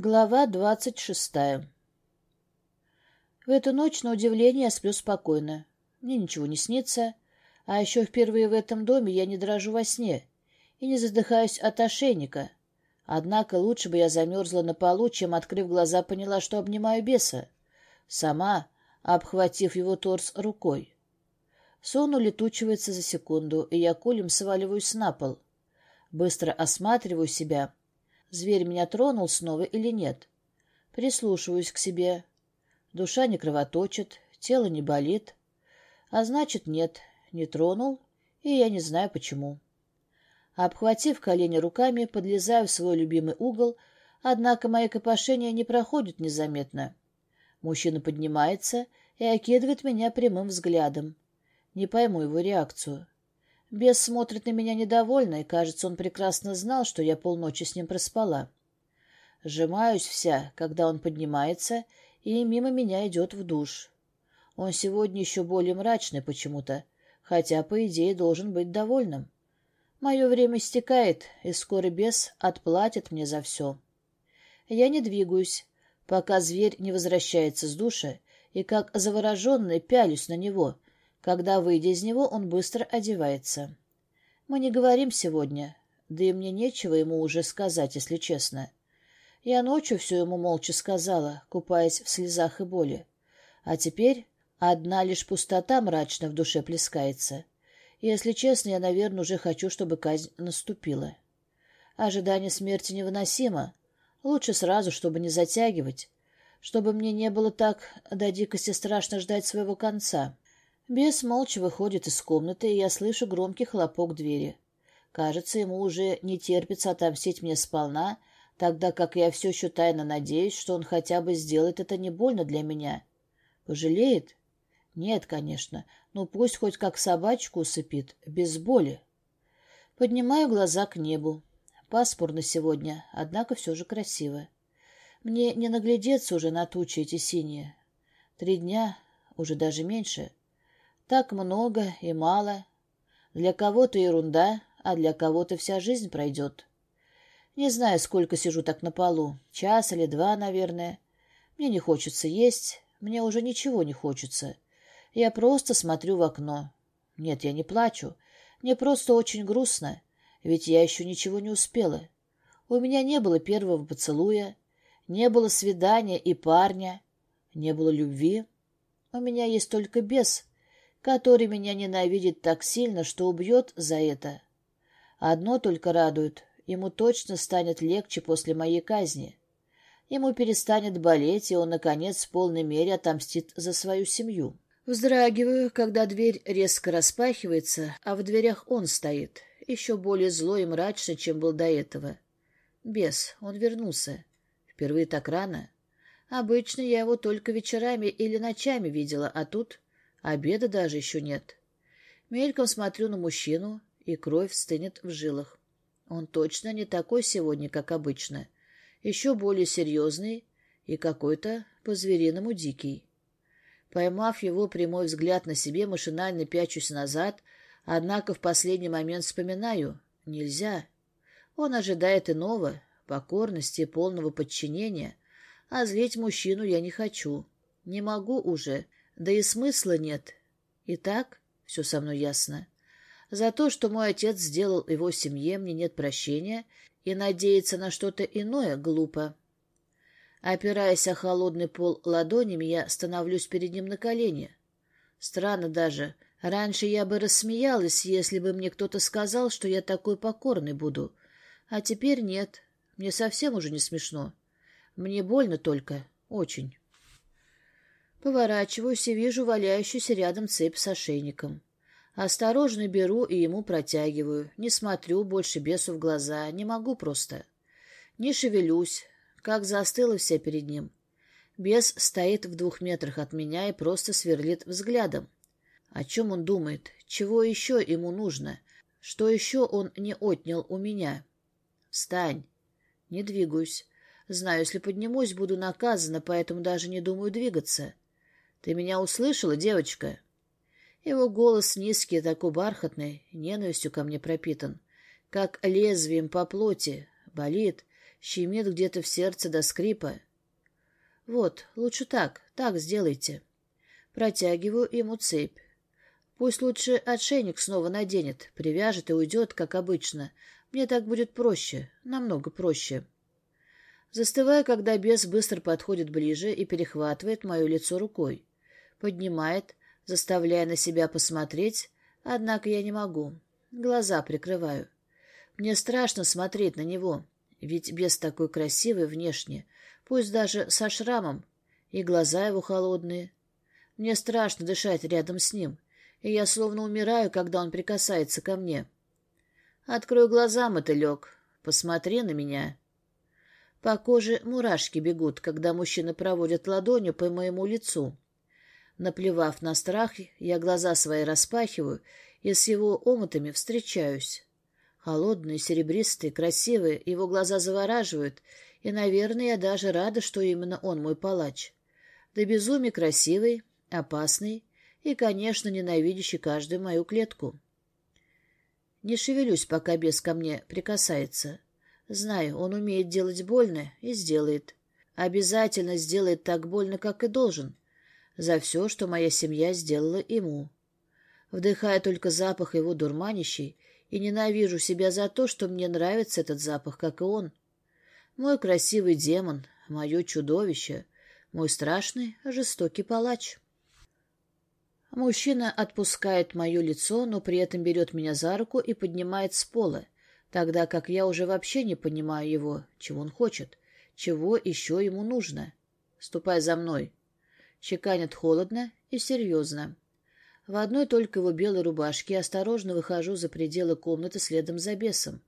Глава двадцать шестая В эту ночь, на удивление, я сплю спокойно. Мне ничего не снится, а еще впервые в этом доме я не дрожу во сне и не задыхаюсь от ошейника. Однако лучше бы я замерзла на полу, чем, открыв глаза, поняла, что обнимаю беса. Сама, обхватив его торс рукой. Сон улетучивается за секунду, и я кулем сваливаюсь на пол. Быстро осматриваю себя. Зверь меня тронул снова или нет? Прислушиваюсь к себе. Душа не кровоточит, тело не болит. А значит, нет, не тронул, и я не знаю почему. Обхватив колени руками, подлезаю в свой любимый угол, однако мои копошения не проходят незаметно. Мужчина поднимается и окидывает меня прямым взглядом. Не пойму его реакцию. Бес смотрит на меня недовольно, и, кажется, он прекрасно знал, что я полночи с ним проспала. Сжимаюсь вся, когда он поднимается, и мимо меня идет в душ. Он сегодня еще более мрачный почему-то, хотя, по идее, должен быть довольным. Мое время стекает, и скоро бес отплатит мне за все. Я не двигаюсь, пока зверь не возвращается с душа, и как завороженный пялюсь на него — когда, выйдя из него, он быстро одевается. Мы не говорим сегодня, да и мне нечего ему уже сказать, если честно. Я ночью все ему молча сказала, купаясь в слезах и боли. А теперь одна лишь пустота мрачно в душе плескается. И, если честно, я, наверное, уже хочу, чтобы казнь наступила. Ожидание смерти невыносимо. Лучше сразу, чтобы не затягивать. Чтобы мне не было так до дикости страшно ждать своего конца. Бес молча выходит из комнаты, и я слышу громкий хлопок двери. Кажется, ему уже не терпится отомстить мне сполна, тогда как я все еще тайно надеюсь, что он хотя бы сделает это не больно для меня. Пожалеет? Нет, конечно, ну пусть хоть как собачку усыпит, без боли. Поднимаю глаза к небу. Пасмурно сегодня, однако все же красиво. Мне не наглядеться уже на тучи эти синие. Три дня, уже даже меньше — так много и мало. Для кого-то ерунда, а для кого-то вся жизнь пройдет. Не знаю, сколько сижу так на полу. Час или два, наверное. Мне не хочется есть, мне уже ничего не хочется. Я просто смотрю в окно. Нет, я не плачу. Мне просто очень грустно, ведь я еще ничего не успела. У меня не было первого поцелуя, не было свидания и парня, не было любви. У меня есть только бес, который меня ненавидит так сильно, что убьет за это. Одно только радует, ему точно станет легче после моей казни. Ему перестанет болеть, и он, наконец, в полной мере отомстит за свою семью. Вздрагиваю, когда дверь резко распахивается, а в дверях он стоит, еще более злой и мрачный, чем был до этого. Бес, он вернулся. Впервые так рано. Обычно я его только вечерами или ночами видела, а тут Обеда даже еще нет. Мельком смотрю на мужчину, и кровь стынет в жилах. Он точно не такой сегодня, как обычно. Еще более серьезный и какой-то по-звериному дикий. Поймав его прямой взгляд на себе, машинально пячусь назад, однако в последний момент вспоминаю — нельзя. Он ожидает иного, покорности и полного подчинения, а злить мужчину я не хочу. Не могу уже — да и смысла нет. И так все со мной ясно. За то, что мой отец сделал его семье, мне нет прощения, и надеяться на что-то иное глупо. Опираясь о холодный пол ладонями, я становлюсь перед ним на колени. Странно даже. Раньше я бы рассмеялась, если бы мне кто-то сказал, что я такой покорный буду. А теперь нет. Мне совсем уже не смешно. Мне больно только. Очень. Поворачиваюсь и вижу валяющуюся рядом цепь с ошейником. Осторожно беру и ему протягиваю. Не смотрю больше бесу в глаза, не могу просто. Не шевелюсь, как застыла вся перед ним. Бес стоит в двух метрах от меня и просто сверлит взглядом. О чем он думает? Чего еще ему нужно? Что еще он не отнял у меня? Встань. Не двигаюсь. Знаю, если поднимусь, буду наказана, поэтому даже не думаю двигаться. Ты меня услышала, девочка?» Его голос низкий, такой бархатный, ненавистью ко мне пропитан, как лезвием по плоти, болит, щемит где-то в сердце до скрипа. Вот, лучше так, так сделайте. Протягиваю ему цепь. Пусть лучше отшейник снова наденет, привяжет и уйдет, как обычно. Мне так будет проще, намного проще. Застываю, когда бес быстро подходит ближе и перехватывает мое лицо рукой. Поднимает, заставляя на себя посмотреть, однако я не могу. Глаза прикрываю. Мне страшно смотреть на него, ведь бес такой красивый внешне, пусть даже со шрамом, и глаза его холодные. Мне страшно дышать рядом с ним, и я словно умираю, когда он прикасается ко мне. Открой глаза, мотылек, посмотри на меня. По коже мурашки бегут, когда мужчина проводит ладонью по моему лицу. Наплевав на страх, я глаза свои распахиваю и с его омутами встречаюсь. Холодные, серебристые, красивые, его глаза завораживают, и, наверное, я даже рада, что именно он мой палач. Да безумие красивый, опасный и, конечно, ненавидящий каждую мою клетку. Не шевелюсь, пока бес ко мне прикасается. Знаю, он умеет делать больно и сделает. Обязательно сделает так больно, как и должен. За все, что моя семья сделала ему. Вдыхая только запах его дурманящий, и ненавижу себя за то, что мне нравится этот запах, как и он. Мой красивый демон, мое чудовище, мой страшный, жестокий палач. Мужчина отпускает мое лицо, но при этом берет меня за руку и поднимает с пола, тогда как я уже вообще не понимаю его, чего он хочет, чего еще ему нужно. Ступай за мной. Чеканит холодно и серьезно. В одной только его белой рубашке осторожно выхожу за пределы комнаты следом за бесом.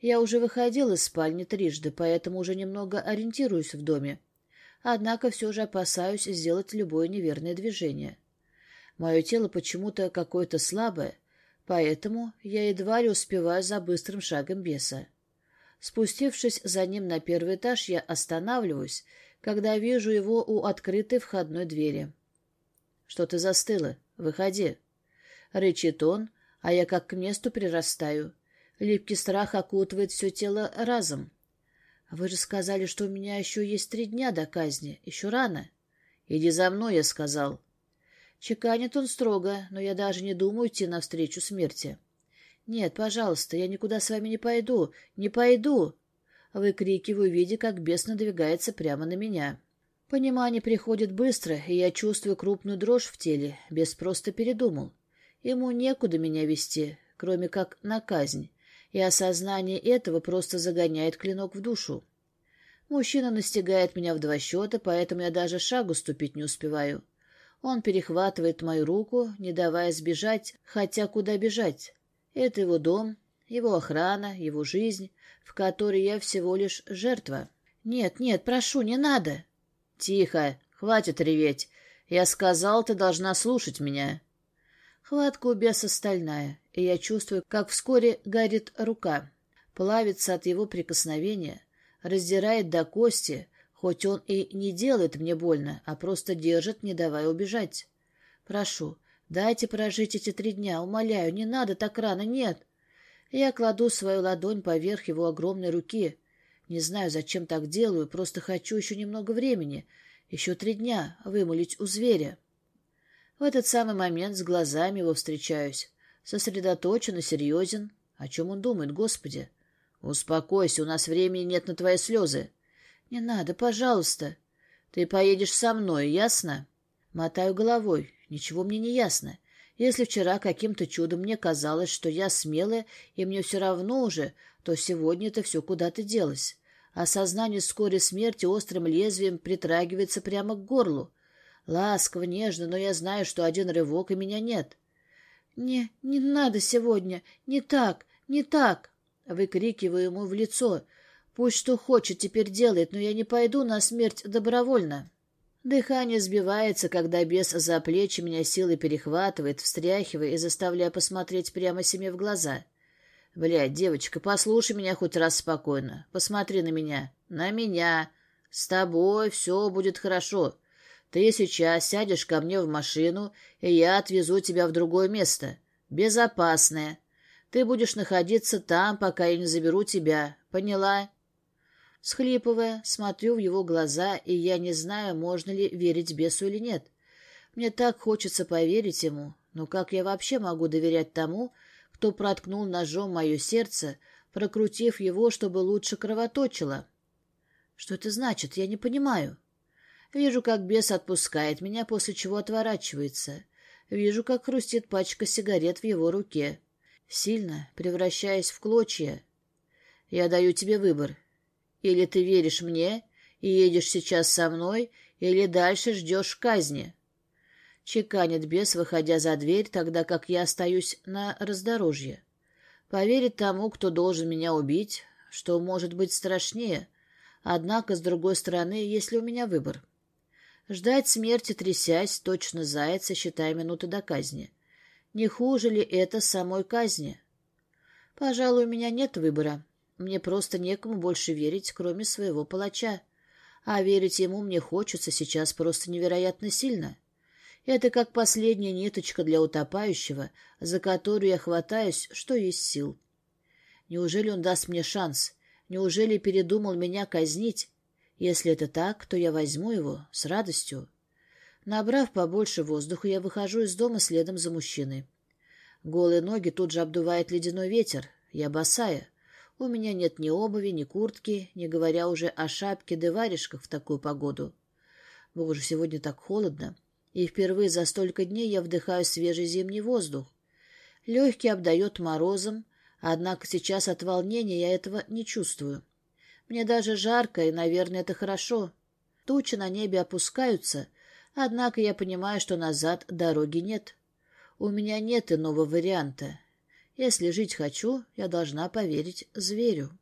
Я уже выходил из спальни трижды, поэтому уже немного ориентируюсь в доме. Однако все же опасаюсь сделать любое неверное движение. Мое тело почему-то какое-то слабое, поэтому я едва ли успеваю за быстрым шагом беса. Спустившись за ним на первый этаж, я останавливаюсь, когда вижу его у открытой входной двери. «Что ты застыла? Выходи!» Рычит он, а я как к месту прирастаю. Липкий страх окутывает все тело разом. «Вы же сказали, что у меня еще есть три дня до казни. Еще рано». «Иди за мной», — я сказал. Чеканит он строго, но я даже не думаю идти навстречу смерти. «Нет, пожалуйста, я никуда с вами не пойду, не пойду!» Выкрикиваю, видя, как бес надвигается прямо на меня. Понимание приходит быстро, и я чувствую крупную дрожь в теле. Бес просто передумал. Ему некуда меня вести, кроме как на казнь, и осознание этого просто загоняет клинок в душу. Мужчина настигает меня в два счета, поэтому я даже шагу ступить не успеваю. Он перехватывает мою руку, не давая сбежать, хотя куда бежать. Это его дом, его охрана, его жизнь, в которой я всего лишь жертва. «Нет, нет, прошу, не надо!» «Тихо! Хватит реветь! Я сказал, ты должна слушать меня!» Хватка у беса стальная, и я чувствую, как вскоре горит рука. Плавится от его прикосновения, раздирает до кости, хоть он и не делает мне больно, а просто держит, не давая убежать. Прошу, дайте прожить эти три дня, умоляю, не надо так рано, нет. Я кладу свою ладонь поверх его огромной руки, не знаю, зачем так делаю, просто хочу еще немного времени, еще три дня вымолить у зверя. В этот самый момент с глазами его встречаюсь. Сосредоточен и серьезен. О чем он думает, Господи? Успокойся, у нас времени нет на твои слезы. Не надо, пожалуйста. Ты поедешь со мной, ясно? Мотаю головой. Ничего мне не ясно. Если вчера каким-то чудом мне казалось, что я смелая, и мне все равно уже, то сегодня это все куда-то делось. Осознание скорой смерти острым лезвием притрагивается прямо к горлу. Ласково, нежно, но я знаю, что один рывок, и меня нет. «Не, не надо сегодня, не так, не так!» Выкрикиваю ему в лицо. «Пусть что хочет, теперь делает, но я не пойду на смерть добровольно». Дыхание сбивается, когда бес за плечи меня силой перехватывает, встряхивая и заставляя посмотреть прямо себе в глаза. Блядь, девочка, послушай меня хоть раз спокойно. Посмотри на меня. На меня. С тобой все будет хорошо. Ты сейчас сядешь ко мне в машину, и я отвезу тебя в другое место. Безопасное. Ты будешь находиться там, пока я не заберу тебя. Поняла? Схлипывая, смотрю в его глаза, и я не знаю, можно ли верить бесу или нет. Мне так хочется поверить ему, но как я вообще могу доверять тому, кто проткнул ножом мое сердце, прокрутив его, чтобы лучше кровоточило? Что это значит? Я не понимаю. Вижу, как бес отпускает меня, после чего отворачивается. Вижу, как хрустит пачка сигарет в его руке. Сильно, превращаясь в клочья. Я даю тебе выбор. Или ты веришь мне и едешь сейчас со мной, или дальше ждешь казни. Чеканит бес, выходя за дверь, тогда как я остаюсь на раздорожье. Поверить тому, кто должен меня убить, что может быть страшнее. Однако, с другой стороны, есть ли у меня выбор? Ждать смерти, трясясь, точно зайца, считая минуты до казни. Не хуже ли это самой казни? Пожалуй, у меня нет выбора. Мне просто некому больше верить, кроме своего палача. А верить ему мне хочется сейчас просто невероятно сильно. Это как последняя ниточка для утопающего, за которую я хватаюсь, что есть сил. Неужели он даст мне шанс? Неужели передумал меня казнить? Если это так, то я возьму его с радостью. Набрав побольше воздуха, я выхожу из дома следом за мужчиной. Голые ноги тут же обдувает ледяной ветер. Я босая. У меня нет ни обуви, ни куртки, не говоря уже о шапке да варежках в такую погоду. Боже, сегодня так холодно, и впервые за столько дней я вдыхаю свежий зимний воздух. Легкий обдает морозом, однако сейчас от волнения я этого не чувствую. Мне даже жарко, и, наверное, это хорошо. Тучи на небе опускаются, однако я понимаю, что назад дороги нет. У меня нет иного варианта. Если жить хочу, я должна поверить зверю.